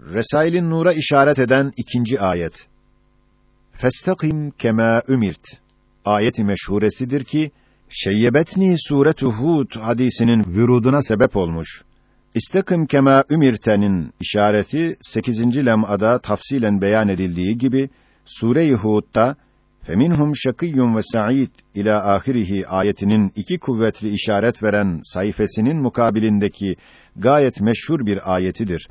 Resailin Nur'a işaret eden ikinci ayet. Festakim kema ümirt. Ayeti meşhuresidir ki Şeyyebetni suretu Hud hadisinin vüruduna sebep olmuş. İstakim kema ümirtenin işareti 8. lem'ada tafsilen beyan edildiği gibi Sure-i Hud'da Feminhum şakiyyun ve sa'id ila ahirihi ayetinin iki kuvvetli işaret veren sayfasının mukabilindeki gayet meşhur bir ayetidir.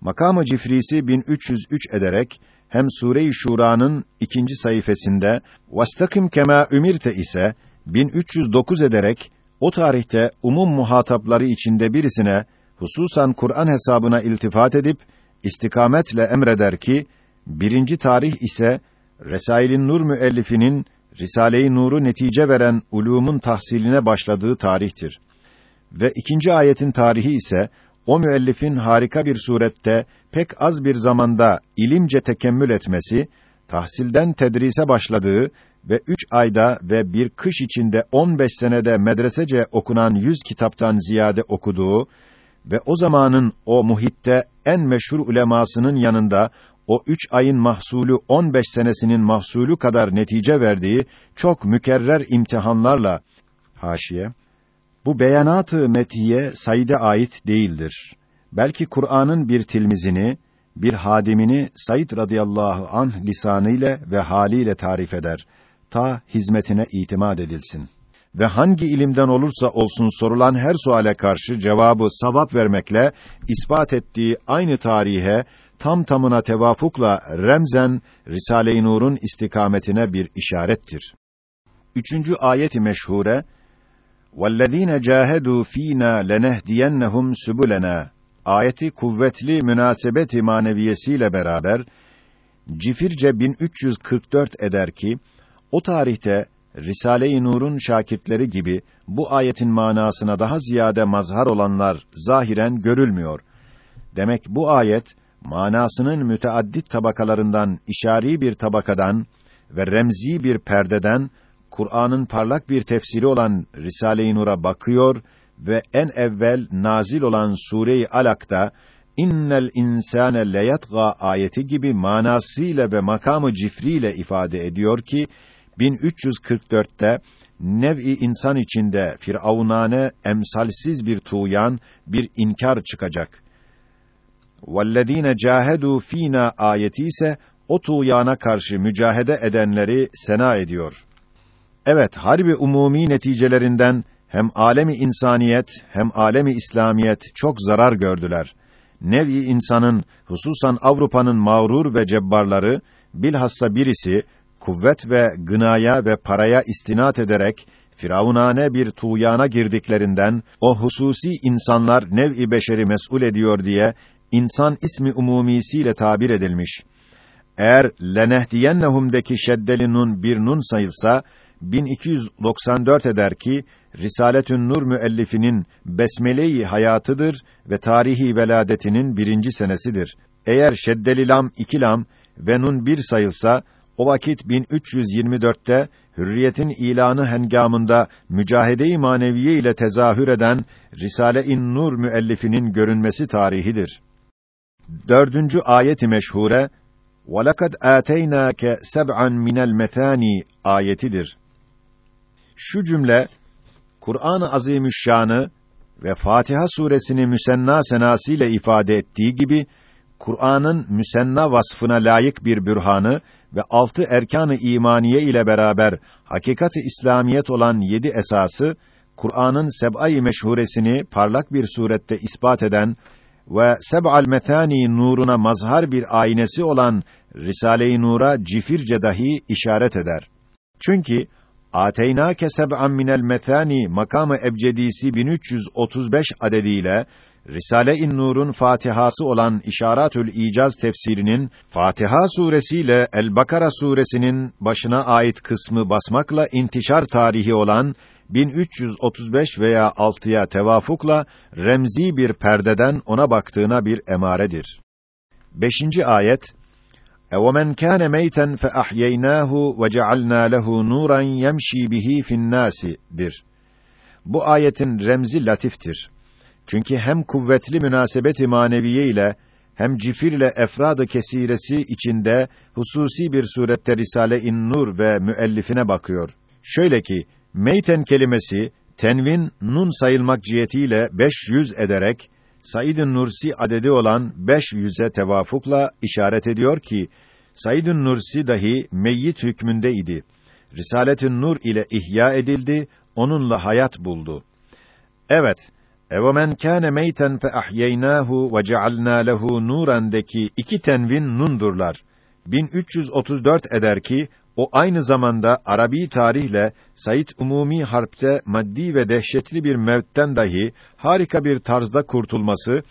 Makamı cifrisi 1303 ederek hem Sure-i Şura'nın ikinci sayfasında vastakim kema ümirte ise 1309 ederek o tarihte umum muhatapları içinde birisine hususan Kur'an hesabına iltifat edip istikametle emreder ki birinci tarih ise Resailin Nur müellifinin Risale-i Nur'u netice veren ulumun tahsiline başladığı tarihtir. Ve ikinci ayetin tarihi ise o müellifin harika bir surette pek az bir zamanda ilimce tekemmül etmesi, tahsilden tedrise başladığı ve üç ayda ve bir kış içinde 15 senede medresece okunan yüz kitaptan ziyade okuduğu ve o zamanın o muhitte en meşhur ulemasının yanında o üç ayın mahsulü 15 senesinin mahsulü kadar netice verdiği çok mükerrer imtihanlarla haşiye bu beyanatı metiye Said'e ait değildir. Belki Kur'an'ın bir tilmizini, bir hadimini Said radıyallahu anh lisanıyla ve haliyle tarif eder. Ta hizmetine itimat edilsin. Ve hangi ilimden olursa olsun sorulan her suale karşı cevabı savap vermekle ispat ettiği aynı tarihe tam tamına tevafukla remzen Risale-i Nur'un istikametine bir işarettir. Üçüncü ayeti meşhure وَالَّذ۪ينَ جَاهَدُوا ف۪ينَا لَنَهْدِيَنَّهُمْ سُبُلَنَا Ayeti kuvvetli münasebeti maneviyesiyle beraber Cifirce 1344 eder ki o tarihte Risale-i Nur'un şakirtleri gibi bu ayetin manasına daha ziyade mazhar olanlar zahiren görülmüyor. Demek bu ayet manasının müteaddit tabakalarından işari bir tabakadan ve remzi bir perdeden Kur'an'ın parlak bir tefsiri olan Risale-i Nur'a bakıyor ve en evvel nazil olan Sure-i Alak'ta innel insane leyatga ayeti gibi manasıyla ve makamı cifriyle ifade ediyor ki 1344'te nev'i insan içinde firavunane emsalsiz bir tuğyan bir inkar çıkacak. Vellezine cahedu fina ayeti ise o tuğyana karşı mücahede edenleri sena ediyor. Evet, harbi umumi neticelerinden hem alemi insaniyet hem alemi İslamiyet çok zarar gördüler. Nevi insanın hususan Avrupa'nın mağrur ve cebbarları bilhassa birisi kuvvet ve gınaya ve paraya istinat ederek firavunane bir tuğyana girdiklerinden o hususi insanlar nev'i beşeri mesul ediyor diye insan ismi umumisiyle tabir edilmiş. Eğer lenehdiyennehum'deki şeddeli nun bir nun sayılsa 1294 eder ki Risaletün Nur müellifinin besmele-i hayatıdır ve tarihi veladetinin birinci senesidir. Eğer şeddeli lam iki lam ve nun bir sayılsa o vakit 1324'te hürriyetin ilanı hengamında mücahede-i maneviye ile tezahür eden Risale-i Nur müellifinin görünmesi tarihidir. Dördüncü ayeti meşhure وَلَقَدْ آتَيْنَاكَ سَبْعًا مِنَ الْمَثَانِ ayetidir. Şu cümle Kur'an-ı Azimüşşan'ı ve Fatiha suresini müsenna senasıyla ifade ettiği gibi Kur'an'ın müsenna vasfına layık bir bürhanı ve altı erkanı imaniye ile beraber hakikati İslamiyet olan yedi esası Kur'an'ın seb'ay meşhuresini parlak bir surette ispat eden ve seb'al metani nuruna mazhar bir aynesi olan Risale-i Nur'a cifirce dahi işaret eder. Çünkü Ateynâke seb'an minel metani makamı ebcedisi 1335 adediyle Risale-i Nur'un Fatihası olan İşaratül İcaz tefsirinin Fatiha suresiyle El-Bakara suresinin başına ait kısmı basmakla intişar tarihi olan 1335 veya 6'ya tevafukla remzi bir perdeden ona baktığına bir emaredir. 5. ayet اَوَمَنْ كَانَ مَيْتًا فَأَحْيَيْنَاهُ وَجَعَلْنَا لَهُ نُورًا يَمْشِي بِهِ فِي النَّاسِ dir. Bu ayetin remzi latiftir. Çünkü hem kuvvetli münasebeti maneviye ile hem cifirle efradı kesiresi içinde hususi bir surette Risale-i Nur ve müellifine bakıyor. Şöyle ki, meyten kelimesi tenvin nun sayılmak cihetiyle 500 ederek Said-i Nursi adedi olan 500'e tevafukla işaret ediyor ki Said-i Nursi dahi meyyit hükmündeydi. Risalet-i Nur ile ihya edildi, onunla hayat buldu. Evet, Evemen kâne meyten fe ahyeynâhu ve cealnâ lehu nûrendeki iki tenvin nundurlar. 1334 eder ki o aynı zamanda Arabi tarihle Said Umumi Harp'te maddi ve dehşetli bir mevtten dahi harika bir tarzda kurtulması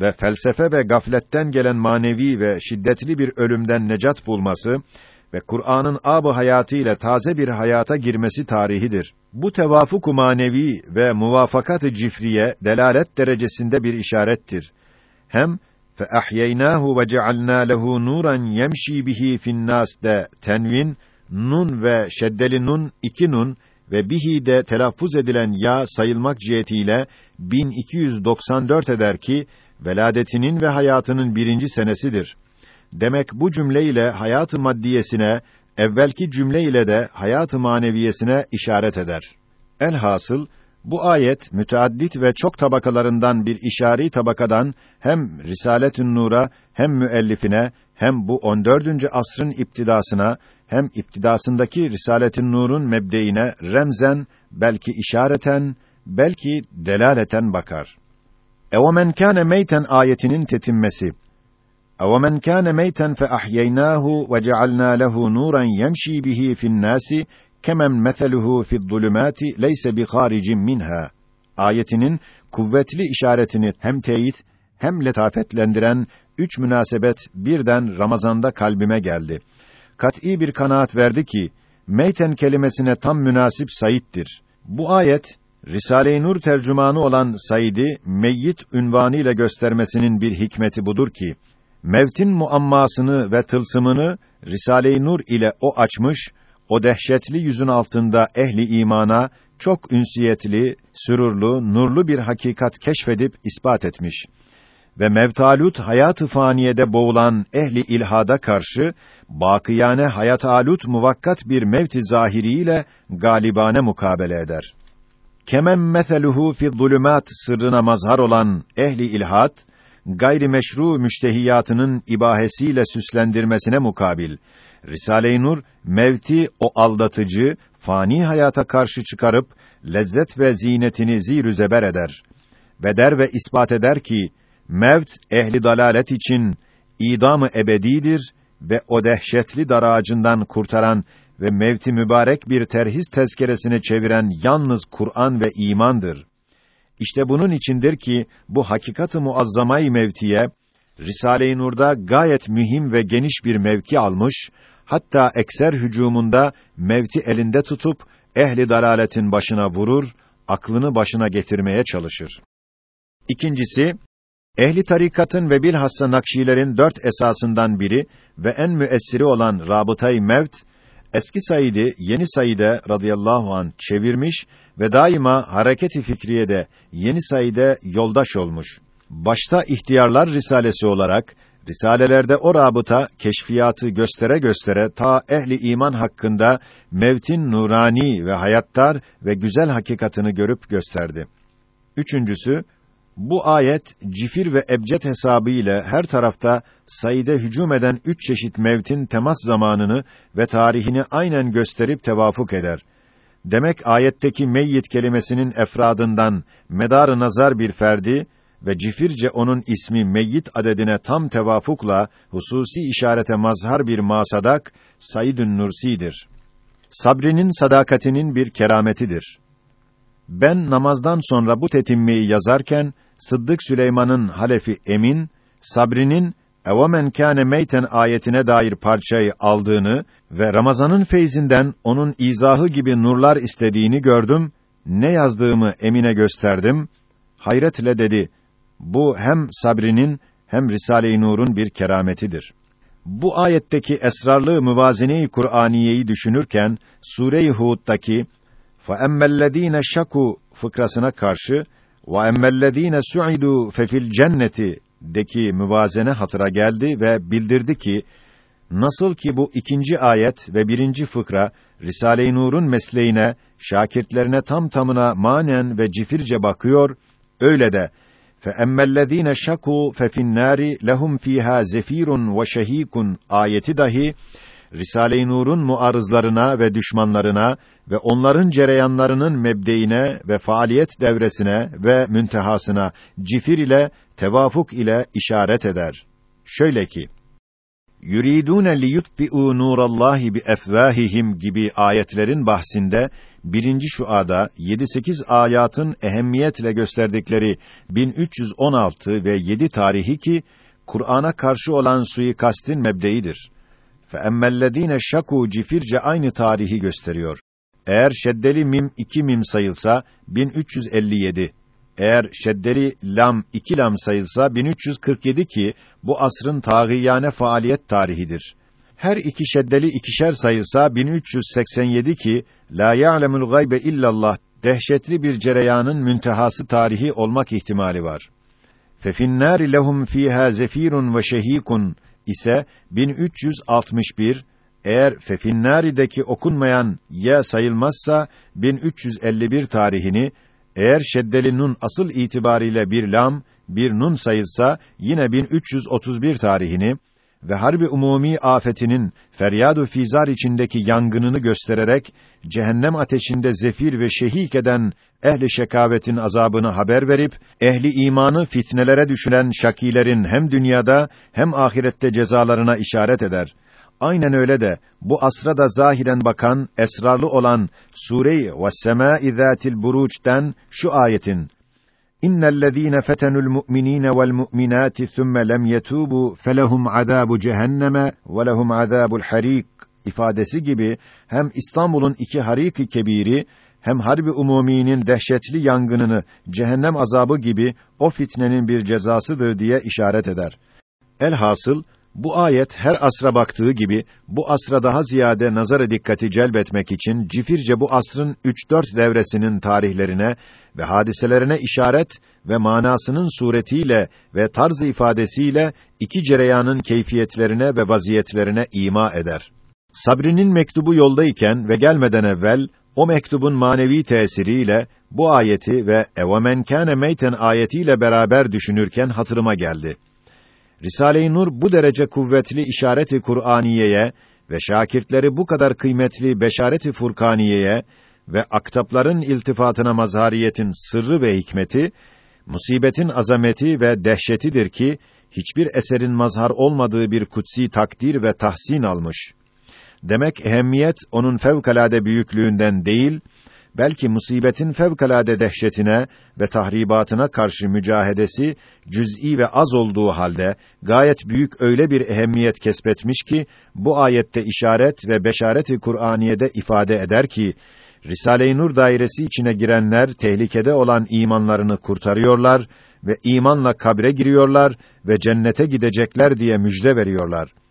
ve felsefe ve gafletten gelen manevi ve şiddetli bir ölümden necat bulması ve Kur'an'ın ab hayatı ile taze bir hayata girmesi tarihidir. Bu tevafuk manevi ve muvafakat-ı cifriye delalet derecesinde bir işarettir. Hem ve cealna lehu nuran yemşi bihi fin nas de tenvin nun ve şeddeli nun iki nun ve bihi de telaffuz edilen ya sayılmak cihetiyle 1294 eder ki veladetinin ve hayatının birinci senesidir. Demek bu cümle ile hayat-ı maddiyesine, evvelki cümle ile de hayat-ı maneviyesine işaret eder. Elhasıl bu ayet müteaddit ve çok tabakalarından bir işari tabakadan hem Risaletün Nur'a hem müellifine hem bu 14. asrın iptidasına hem iptidasındaki Risaletün Nur'un mebdeine remzen belki işareten belki delaleten bakar. Evemen kâne meyten ayetinin tetinmesi. Evemen kâne meyten fe ahyeynâhu ve cealnâ lehu nûran yemşî bihi fi'n-nâsi kemen meseluhu fi'z-zulümâti leyse bi haricin minha. Ayetinin kuvvetli işaretini hem teyit hem letafetlendiren üç münasebet birden Ramazan'da kalbime geldi. Kat'î bir kanaat verdi ki meyten kelimesine tam münasip Said'dir. Bu ayet Risale-i Nur tercümanı olan Said'i meyyit ünvanı ile göstermesinin bir hikmeti budur ki mevtin muammasını ve tılsımını Risale-i Nur ile o açmış, o dehşetli yüzün altında ehli imana çok ünsiyetli, sürurlu, nurlu bir hakikat keşfedip ispat etmiş ve mevtalut hayat-ı faniyede boğulan ehli ilhada karşı bakiyane hayat alut muvakkat bir mevt-i zahiriyle galibane mukabele eder. Kemen meseluhu fi zulümat sırrına mazhar olan ehli ilhat gayri meşru müştehiyatının ibahesiyle süslendirmesine mukabil Risale-i Nur mevti o aldatıcı fani hayata karşı çıkarıp lezzet ve zinetini zir zeber eder. Ve der ve ispat eder ki mevt ehli dalalet için idamı ebedidir ve o dehşetli dar ağacından kurtaran ve mevti mübarek bir terhis tezkeresine çeviren yalnız Kur'an ve imandır. İşte bunun içindir ki bu hakikatı muazzamay mevtiye Risale-i Nur'da gayet mühim ve geniş bir mevki almış, hatta ekser hücumunda mevti elinde tutup ehli dalaletin başına vurur, aklını başına getirmeye çalışır. İkincisi, ehli tarikatın ve bilhassa Nakşilerin dört esasından biri ve en müessiri olan Rabıtay Mevt, eski Said'i yeni Said'e radıyallahu an çevirmiş ve daima hareketi fikriyede yeni Said'e yoldaş olmuş. Başta ihtiyarlar risalesi olarak risalelerde o rabıta keşfiyatı göstere göstere ta ehli iman hakkında mevtin nurani ve hayattar ve güzel hakikatını görüp gösterdi. Üçüncüsü bu ayet cifir ve ebced hesabı ile her tarafta sayıda hücum eden üç çeşit mevtin temas zamanını ve tarihini aynen gösterip tevafuk eder. Demek ayetteki meyyit kelimesinin efradından medar nazar bir ferdi ve cifirce onun ismi meyyit adedine tam tevafukla hususi işarete mazhar bir masadak Saidün Nursi'dir. Sabrinin sadakatinin bir kerametidir. Ben namazdan sonra bu tetimmeyi yazarken Sıddık Süleyman'ın halefi Emin Sabri'nin Evemen kâne meyten ayetine dair parçayı aldığını ve Ramazan'ın feyzinden onun izahı gibi nurlar istediğini gördüm. Ne yazdığımı Emine gösterdim. Hayretle dedi: Bu hem Sabri'nin hem Risale-i Nur'un bir kerametidir. Bu ayetteki esrarlı müvazene-i Kur'aniyeyi düşünürken Sure-i Hud'daki فَاَمَّا الَّذ۪ينَ شَكُوا fıkrasına karşı وَاَمَّا الَّذ۪ينَ سُعِدُوا فَفِي الْجَنَّةِ deki müvazene hatıra geldi ve bildirdi ki nasıl ki bu ikinci ayet ve birinci fıkra Risale-i Nur'un mesleğine, şakirtlerine tam tamına manen ve cifirce bakıyor, öyle de فَاَمَّا şaku فَفِي النَّارِ لَهُمْ ف۪يهَا زَف۪يرٌ وَشَه۪يكٌ ayeti dahi Risale-i Nur'un muarızlarına ve düşmanlarına ve onların cereyanlarının mebdeine ve faaliyet devresine ve müntehasına cifir ile tevafuk ile işaret eder. Şöyle ki yuridune liyutfi'u nurallahi bi efvahihim gibi ayetlerin bahsinde birinci şuada 7-8 ayatın ehemmiyetle gösterdikleri 1316 ve 7 tarihi ki Kur'an'a karşı olan suikastin mebdeidir. Fe emmellezine şaku cifirce aynı tarihi gösteriyor. Eğer şeddeli mim iki mim sayılsa 1357. Eğer şeddeli lam iki lam sayılsa 1347 ki bu asrın tağiyane faaliyet tarihidir. Her iki şeddeli ikişer sayılsa 1387 ki la ya'lemul gaybe illallah dehşetli bir cereyanın müntehası tarihi olmak ihtimali var. Fefinnâri lehum fîhâ zefîrun ve şehîkun ise 1361 eğer Fefinnâri'deki okunmayan ya sayılmazsa 1351 tarihini eğer şeddeli nun asıl itibariyle bir lam, bir nun sayılsa yine 1331 tarihini ve harbi umumi afetinin feryadu fizar içindeki yangınını göstererek cehennem ateşinde zefir ve şehik eden ehli şekavetin azabını haber verip ehli imanı fitnelere düşülen şakilerin hem dünyada hem ahirette cezalarına işaret eder. Aynen öyle de bu asra da zahiren bakan, esrarlı olan Sure-i Ve's-semâi zâtil buruç'ten şu ayetin İnnellezîne fetenul mu'minîne vel mu'minâti thumme lem yetûbû felehum azâbu cehenneme ve lehum azâbul harîk ifadesi gibi hem İstanbul'un iki harik kebiri hem harbi umuminin dehşetli yangınını cehennem azabı gibi o fitnenin bir cezasıdır diye işaret eder. Elhasıl bu ayet her asra baktığı gibi bu asra daha ziyade nazara dikkati celbetmek için cifirce bu asrın 3-4 devresinin tarihlerine ve hadiselerine işaret ve manasının suretiyle ve tarz ifadesiyle iki cereyanın keyfiyetlerine ve vaziyetlerine ima eder. Sabri'nin mektubu yoldayken ve gelmeden evvel o mektubun manevi tesiriyle bu ayeti ve evemen kâne meyten ayetiyle beraber düşünürken hatırıma geldi. Risale-i Nur bu derece kuvvetli işareti Kur'aniyeye ve şakirtleri bu kadar kıymetli beşareti Furkaniyeye ve aktapların iltifatına mazhariyetin sırrı ve hikmeti, musibetin azameti ve dehşetidir ki, hiçbir eserin mazhar olmadığı bir kutsi takdir ve tahsin almış. Demek ehemmiyet onun fevkalade büyüklüğünden değil, belki musibetin fevkalade dehşetine ve tahribatına karşı mücahedesi cüz'i ve az olduğu halde gayet büyük öyle bir ehemmiyet kesbetmiş ki bu ayette işaret ve beşareti Kur'aniyede ifade eder ki Risale-i Nur dairesi içine girenler tehlikede olan imanlarını kurtarıyorlar ve imanla kabre giriyorlar ve cennete gidecekler diye müjde veriyorlar.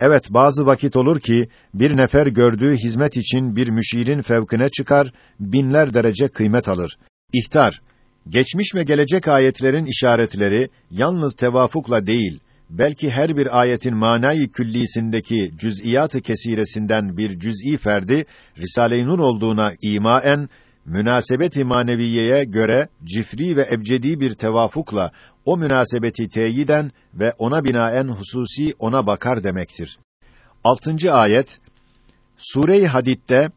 Evet, bazı vakit olur ki, bir nefer gördüğü hizmet için bir müşirin fevkine çıkar, binler derece kıymet alır. İhtar, geçmiş ve gelecek ayetlerin işaretleri, yalnız tevafukla değil, belki her bir ayetin manayı küllisindeki cüz'iyat-ı kesiresinden bir cüz'i ferdi, Risale-i Nur olduğuna imaen, münasebet-i maneviyeye göre cifri ve ebcedi bir tevafukla o münasebeti teyiden ve ona binaen hususi ona bakar demektir. Altıncı ayet Sure-i Hadid'de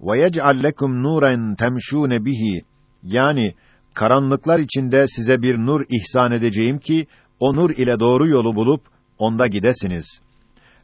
ve yec'al lekum nuren temşûne bihi yani karanlıklar içinde size bir nur ihsan edeceğim ki o nur ile doğru yolu bulup onda gidesiniz.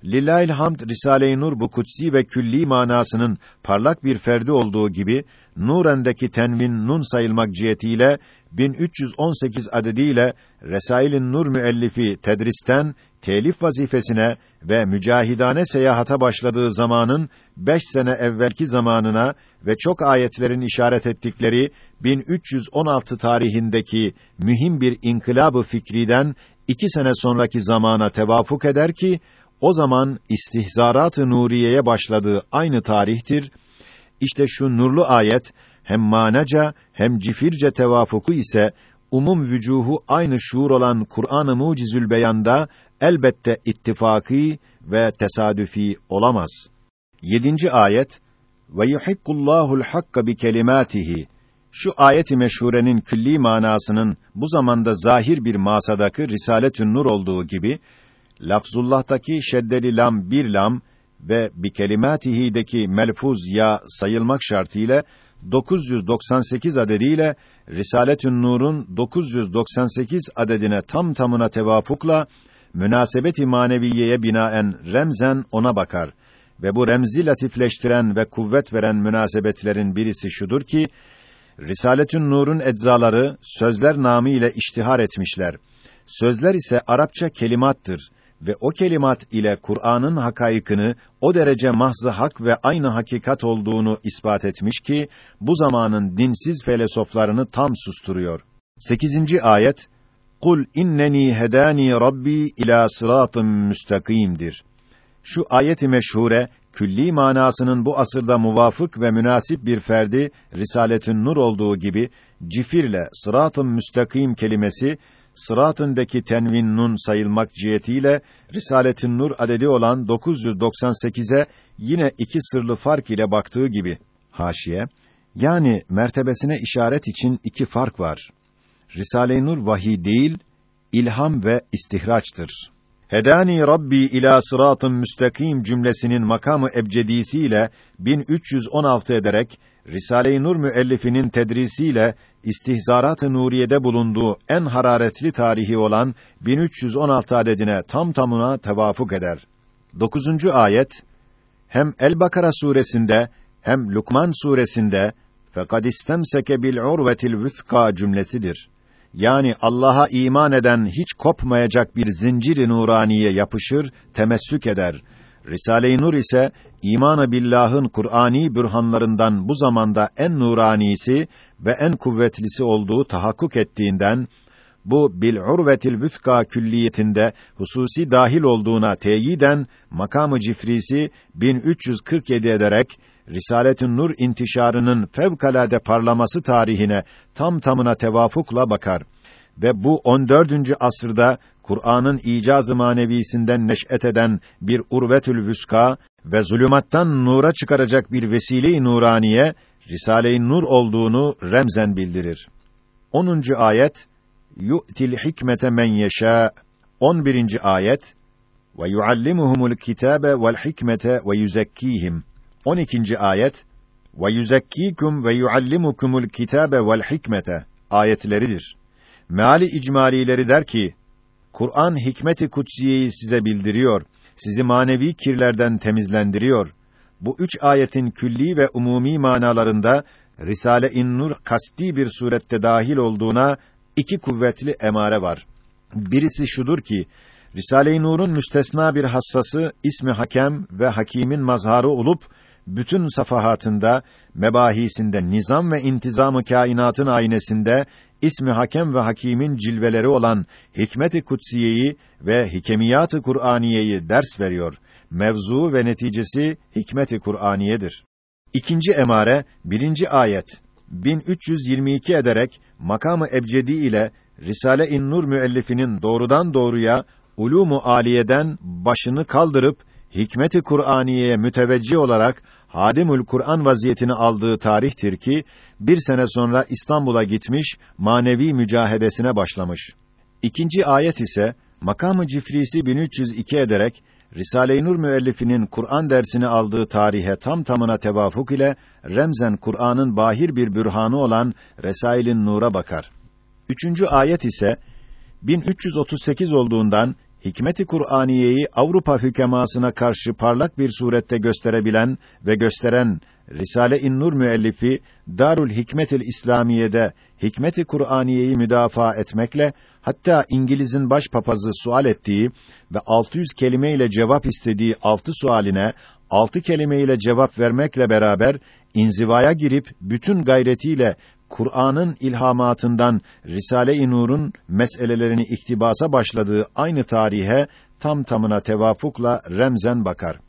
Lillahil hamd Risale-i Nur bu kutsi ve külli manasının parlak bir ferdi olduğu gibi Nuren'deki tenvin nun sayılmak cihetiyle 1318 adediyle Resail'in Nur müellifi tedristen telif vazifesine ve mücahidane seyahata başladığı zamanın beş sene evvelki zamanına ve çok ayetlerin işaret ettikleri 1316 tarihindeki mühim bir inkılabı fikriden iki sene sonraki zamana tevafuk eder ki o zaman istihzarat-ı nuriyeye başladığı aynı tarihtir. İşte şu nurlu ayet hem manaca hem cifirce tevafuku ise umum vücuhu aynı şuur olan Kur'an-ı Mucizül Beyan'da elbette ittifaki ve tesadüfi olamaz. 7. ayet ve yuhikkullahul hakka bi kelimatihi şu ayeti meşhurenin külli manasının bu zamanda zahir bir masadaki Risaletün Nur olduğu gibi lafzullah'taki şeddeli lam bir lam ve bi kelimatihi'deki melfuz ya sayılmak şartıyla 998 adediyle Risaletün Nur'un 998 adedine tam tamına tevafukla münasebet-i maneviyeye binaen remzen ona bakar ve bu remzi latifleştiren ve kuvvet veren münasebetlerin birisi şudur ki Risaletün Nur'un eczaları sözler namı ile iştihar etmişler. Sözler ise Arapça kelimattır ve o kelimat ile Kur'an'ın hakaykını o derece mahzı hak ve aynı hakikat olduğunu ispat etmiş ki bu zamanın dinsiz felsefelerini tam susturuyor. 8. ayet Kul inneni hedani rabbi ila sıratın müstakimdir. Şu ayeti meşhure külli manasının bu asırda muvafık ve münasip bir ferdi Risaletün Nur olduğu gibi cifirle sıratın müstakim kelimesi sıratındaki tenvin nun sayılmak cihetiyle Risaletün Nur adedi olan 998'e yine iki sırlı fark ile baktığı gibi haşiye yani mertebesine işaret için iki fark var. Risale-i Nur vahiy değil, ilham ve istihraçtır. Hedani Rabbi ila sıratın müstakim cümlesinin makamı ebcedisiyle 1316 ederek Risale-i Nur müellifinin tedrisiyle istihzarat-ı nuriyede bulunduğu en hararetli tarihi olan 1316 adedine tam tamına tevafuk eder. 9. ayet hem El-Bakara suresinde hem Lukman suresinde fekad istemseke bil urvetil vuthqa cümlesidir. Yani Allah'a iman eden hiç kopmayacak bir zincir-i nuraniye yapışır, temessük eder. Risale-i Nur ise imanı billah'ın Kur'ani bürhanlarından bu zamanda en nuranisi ve en kuvvetlisi olduğu tahakkuk ettiğinden bu bil urvetil vüthka külliyetinde hususi dahil olduğuna teyiden makamı cifrisi 1347 ederek Risaletün Nur intişarının fevkalade parlaması tarihine tam tamına tevafukla bakar ve bu 14. asırda Kur'an'ın icaz-ı manevisinden neş'et eden bir urvetül vüska ve zulümattan nura çıkaracak bir vesile-i nuraniye Risale-i Nur olduğunu remzen bildirir. 10. ayet yu'til hikmete men yeşâ 11. ayet ve yuallimuhumul kitabe vel hikmete ve yuzekkihim 12. ayet ve yuzekkikum ve yuallimukumul kitabe vel hikmete ayetleridir. Meali icmalileri der ki Kur'an hikmeti kutsiyeyi size bildiriyor. Sizi manevi kirlerden temizlendiriyor. Bu üç ayetin külli ve umumi manalarında Risale-i Nur kasti bir surette dahil olduğuna iki kuvvetli emare var. Birisi şudur ki Risale-i Nur'un müstesna bir hassası ismi Hakem ve Hakîm'in mazharı olup bütün safahatında, mebahisinde, nizam ve intizamı kainatın aynesinde ismi Hakem ve Hakîm'in cilveleri olan Hikmet-i Kutsiyeyi ve Hikemiyat-ı Kur'aniyeyi ders veriyor. Mevzu ve neticesi Hikmet-i Kur'aniyedir. İkinci emare, birinci ayet, 1322 ederek makamı ebcedi ile Risale-i Nur müellifinin doğrudan doğruya ulûmu aliyeden başını kaldırıp hikmet-i Kur'aniye'ye müteveccih olarak Hadimül Kur'an vaziyetini aldığı tarihtir ki bir sene sonra İstanbul'a gitmiş, manevi mücahedesine başlamış. İkinci ayet ise makamı cifrisi 1302 ederek Risale-i Nur müellifinin Kur'an dersini aldığı tarihe tam tamına tevafuk ile remzen Kur'an'ın bahir bir bürhanı olan Resail'in Nur'a bakar. Üçüncü ayet ise 1338 olduğundan hikmeti Kur'aniyeyi Avrupa hükemasına karşı parlak bir surette gösterebilen ve gösteren Risale-i Nur müellifi Darül Hikmetil İslamiye'de hikmeti Kur'aniyeyi müdafaa etmekle hatta İngiliz'in başpapazı sual ettiği ve 600 kelime ile cevap istediği altı sualine altı kelime ile cevap vermekle beraber inzivaya girip bütün gayretiyle Kur'an'ın ilhamatından Risale-i Nur'un meselelerini iktibasa başladığı aynı tarihe tam tamına tevafukla remzen bakar.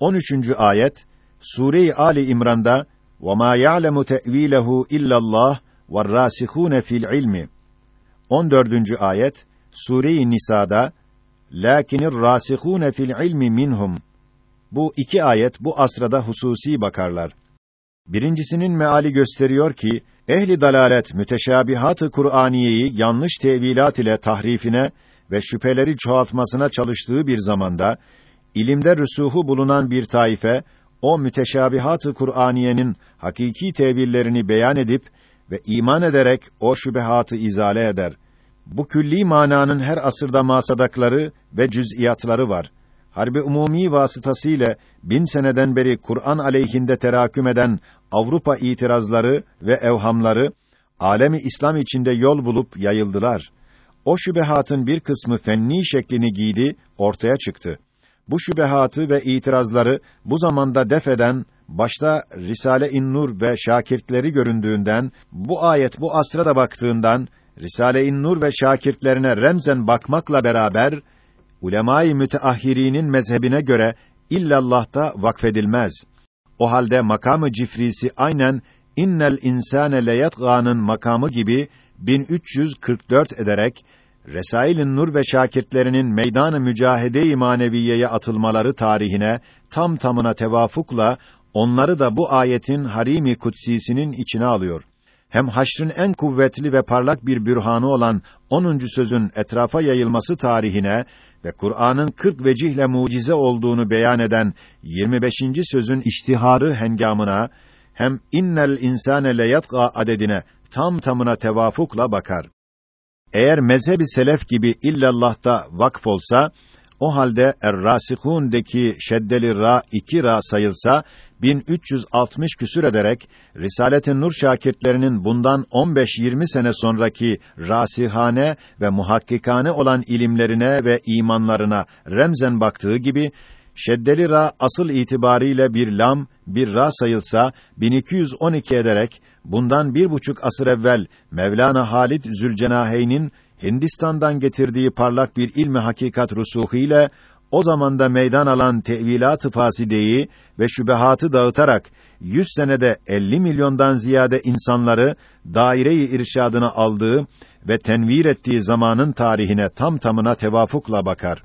13. ayet Sure-i Ali İmran'da وَمَا يَعْلَمُ تَأْو۪يلَهُ اِلَّا اللّٰهِ وَالرَّاسِخُونَ فِي الْعِلْمِ 14. ayet Sure-i Nisa'da "Lakinir rasihune fil ilmi minhum" bu iki ayet bu asrada hususi bakarlar. Birincisinin meali gösteriyor ki ehli dalalet müteşabihat-ı Kur'aniyeyi yanlış tevilat ile tahrifine ve şüpheleri çoğaltmasına çalıştığı bir zamanda ilimde rüsuhu bulunan bir taife o müteşabihat-ı Kur'aniyenin hakiki tevillerini beyan edip ve iman ederek o şübehatı izale eder. Bu külli mananın her asırda masadakları ve cüz'iyatları var. Harbi umumi vasıtasıyla bin seneden beri Kur'an aleyhinde teraküm eden Avrupa itirazları ve evhamları alemi İslam içinde yol bulup yayıldılar. O şübehatın bir kısmı fenni şeklini giydi, ortaya çıktı. Bu şübehatı ve itirazları bu zamanda defeden başta Risale-i Nur ve şakirtleri göründüğünden bu ayet bu asra da baktığından Risale-i Nur ve şakirtlerine remzen bakmakla beraber ulemâ-i müteahhirinin mezhebine göre illallah'ta vakfedilmez. O halde makamı cifrisi aynen innel insane leyatgânın makamı gibi 1344 ederek Resail-i Nur ve şakirtlerinin meydan-ı mücahede-i maneviyeye atılmaları tarihine tam tamına tevafukla onları da bu ayetin harimi kutsisinin içine alıyor. Hem haşrın en kuvvetli ve parlak bir bürhanı olan 10. sözün etrafa yayılması tarihine ve Kur'an'ın 40 vecihle mucize olduğunu beyan eden 25. sözün iştiharı hengamına hem innel insane leyatqa adedine tam tamına tevafukla bakar. Eğer mezhebi selef gibi illallah'ta vakf olsa, o halde Er-Rasihûn'deki şeddeli ra iki ra sayılsa 1360 küsür ederek Risalet-i Nur şakirtlerinin bundan 15-20 sene sonraki rasihane ve muhakkikane olan ilimlerine ve imanlarına remzen baktığı gibi şeddeli ra asıl itibariyle bir lam, bir ra sayılsa 1212 ederek bundan bir buçuk asır evvel Mevlana Halid Zülcenaheyn'in Hindistan'dan getirdiği parlak bir ilmi hakikat rusuhu ile o zamanda meydan alan tevilat-ı fasideyi ve şübehatı dağıtarak 100 senede 50 milyondan ziyade insanları daire-i irşadına aldığı ve tenvir ettiği zamanın tarihine tam tamına tevafukla bakar.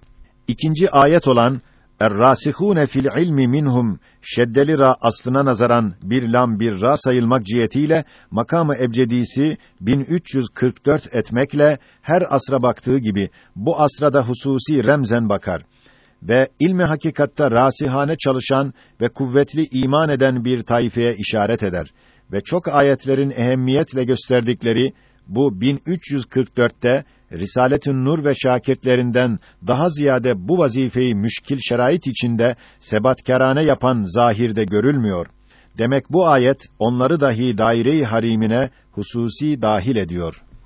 İkinci ayet olan Er-rasihûne fil ilmi minhum şeddeli ra aslına nazaran bir lam bir ra sayılmak cihetiyle makamı ebcedisi 1344 etmekle her asra baktığı gibi bu asrada hususi remzen bakar ve ilmi hakikatta rasihane çalışan ve kuvvetli iman eden bir taifeye işaret eder ve çok ayetlerin ehemmiyetle gösterdikleri bu 1344'te Risaletün Nur ve şakirtlerinden daha ziyade bu vazifeyi müşkil şerait içinde sebatkarane yapan zahirde görülmüyor. Demek bu ayet onları dahi daire-i harimine hususi dahil ediyor.